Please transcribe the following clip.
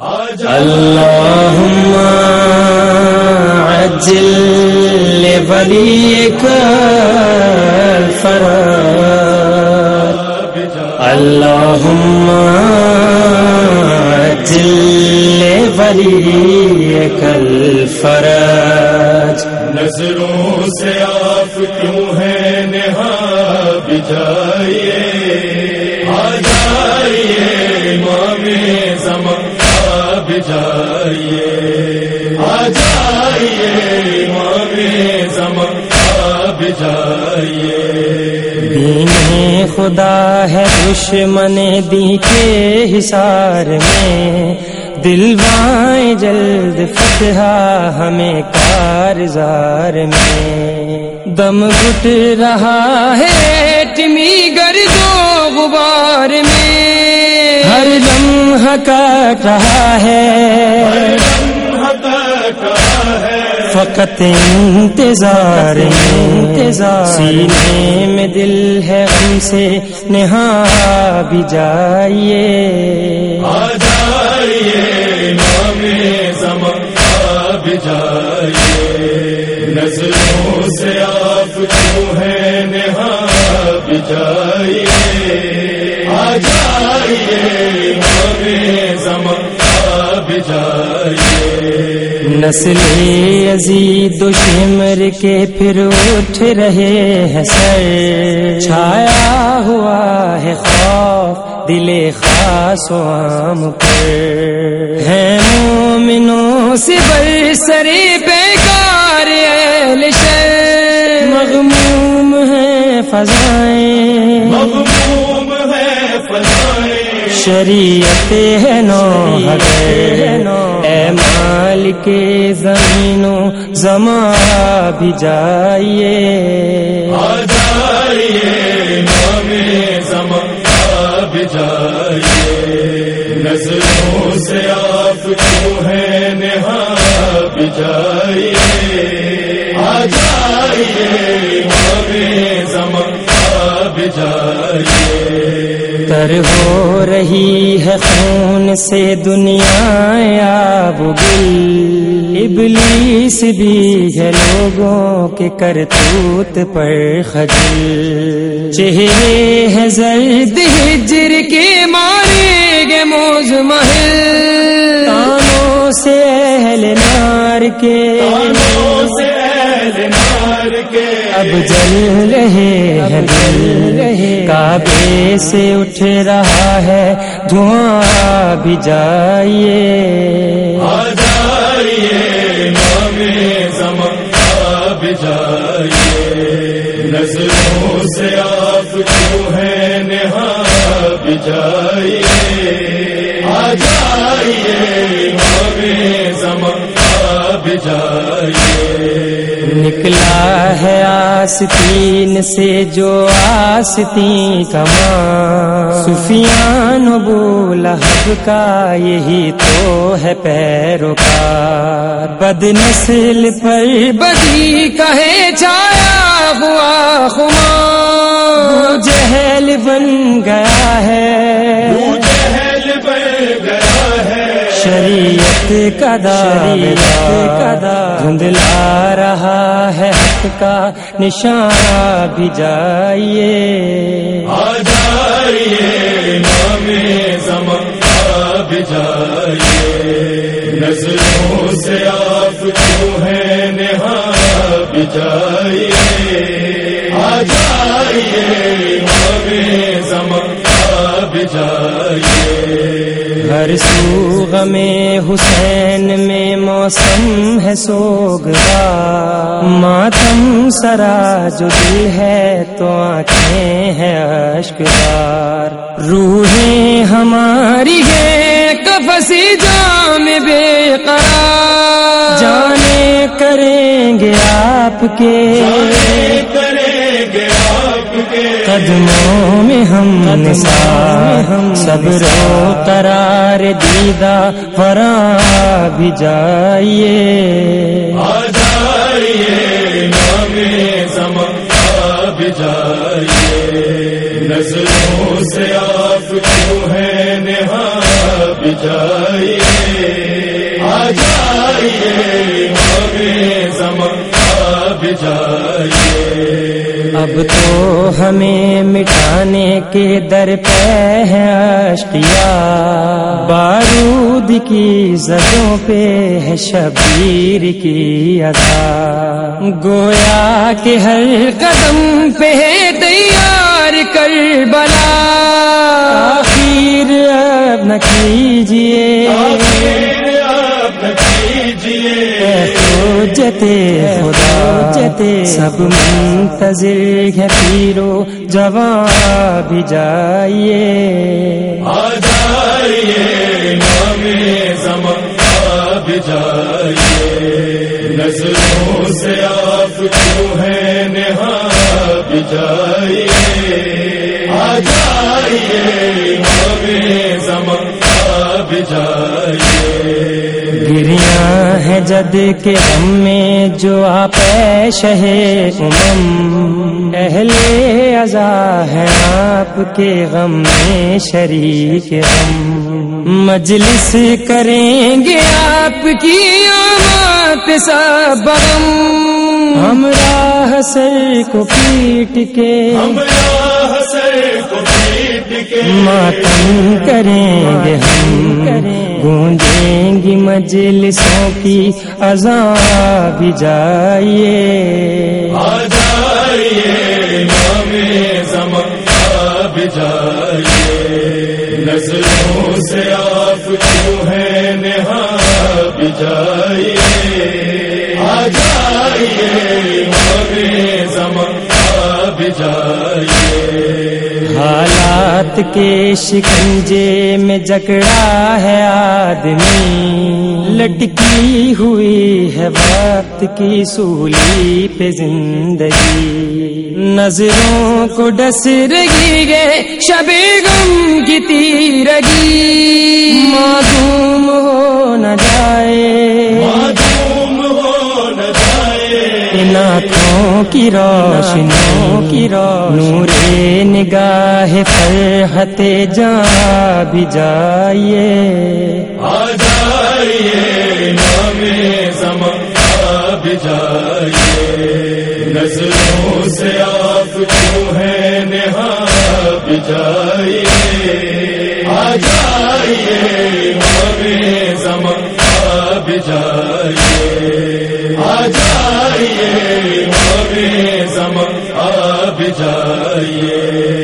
اللهم عجل لوليك الفرج اللهم عجل لوليك الفرج نظروں سے آپ کیوں ہیں نہا بجائیے دین خدا ہے دشمن دی کے حصار میں۔ دلوائیں جلد فتح ہمیں کارزار میں۔ دم گٹ رہا ہے ٹمی گردو غبار میں۔ ہر لمحہ کاٹ رہا ہے۔ فقط انتظار انتظار سینے میں دل ہے ہم سے، نہا بھی جائیے۔ آ جائیے، نام مام زمان بجائیے نظروں سے آپ کیوں ہیں، نہا بجائیے آ جائیے مام زمان نسل عزید و شمر کے پھر اٹھ رہے ہیں سر۔ چھایا ہوا ہے خوف، دل خاص و عام پر۔ ہے مومنوں سے برسرے بیکار اہل شر۔ مغموم ہے فضائیں مغموم ہے فضائیں شریعت ہے نو اے مال کے زمینوں زماں بھی جائیے۔ آ جائیے مام زمان بجائیے نظروں سے آپ کیوں ہیں نہا بجائیے آ جائیے مام زمان تر ہو رہی ہے خون سے دنیا آب گل۔ ابلیس بھی ہے لوگوں کے کرتوت پر خجل۔ چہرے ہے زرد ہجر کے مارے گے موز محل۔ کانوں سے اہل نار کے اب جل رہے ہیں جل رہے کعبے سے اٹھ رہا ہے دھواں بھی جائیے۔ جائیے نظروں سے آپ کیوں ہیں نہا بجائیے آ جائیے۔ نکلا ہے آستین سے جو آستین کما سفیان بولا حق کا یہی تو ہے پیروکار۔ بد نسل پر بدی کہے چھایا ہوا خما جہل بن گیا ہے شریعت کا دھندلا رہا ہے حق کا نشان بھی جائیے۔ آ جائیے زمان نظروں سے آپ کیوں ہیں نہا بجائیے آ جائیے زمان بجائیے ہر سو غم حسین میں موسم ہے سوگا۔ ماتم سرا جو دل ہے تو آنکھیں ہیں اشکدار روحیں ہماری ہے کفسی جام بے قرار۔ جانے کریں گے آپ کے۔ قدموں میں ہم ہم صبر و قرار دیدہ فرا بھی جائیے۔ آ جائیے مام زمان بجائیے نظروں سے آپ کیوں ہیں نہا بجائیے جائیے۔ ہمیں زمان بھی جائیے اب تو ہمیں مٹانے کے در پہ ہے اشتیا بارود کی زدوں پہ ہے شبیر کی ادا گویا کہ ہر قدم پہ ہے تیار کر بلا آخر اب نہ کیجیے جتے خدا جتے سب منتظر ہے پیرو جوان بھی جائیے۔ آ جائیے ہمیں زمان بھی جائیے۔ نظروں سے آپ کیوں ہیں نہا بھی جائیے۔ آ جائیے ہمیں زمان بھی جائیے۔ گریاں ہے جد کے غم میں جو آپ شہ امم۔ اہل ازا ہے آپ کے غم میں شریک غم مجلس کریں گے آپ کی آمات سب ہم راہ سر کو پیٹ کے۔ ہمراہ سر کو پیٹ کے۔ ماتم کریں گے ہم۔ گونجیں گی مجلسوں کی ازاں بھی جائیے۔ آ جائیے ہمیں زمان بھی جائیے۔ نظروں سے آپ کیوں ہیں نہا بھی جائیے۔ آ جائیے ہمیں زمان بھی جائیے۔ حالات کے شکنجے میں جکڑا ہے آدمی۔ لٹکی ہوئی ہے وقت کی سولی پہ زندگی۔ نظروں کو ڈس رگی گئے شب غم کی تیرگی۔ معصوم ہو نہ جائے آنکھوں کی روشنوں کی نور نگاہ فرحت جا بھی جائیے۔ آ جائیے ہمیں زمان بھی جائیے۔ نظروں سے آپ کیوں ہیں نہا بھی جائیے۔ آ جائیے ہمیں زمان بھی جائیے۔ جائیے۔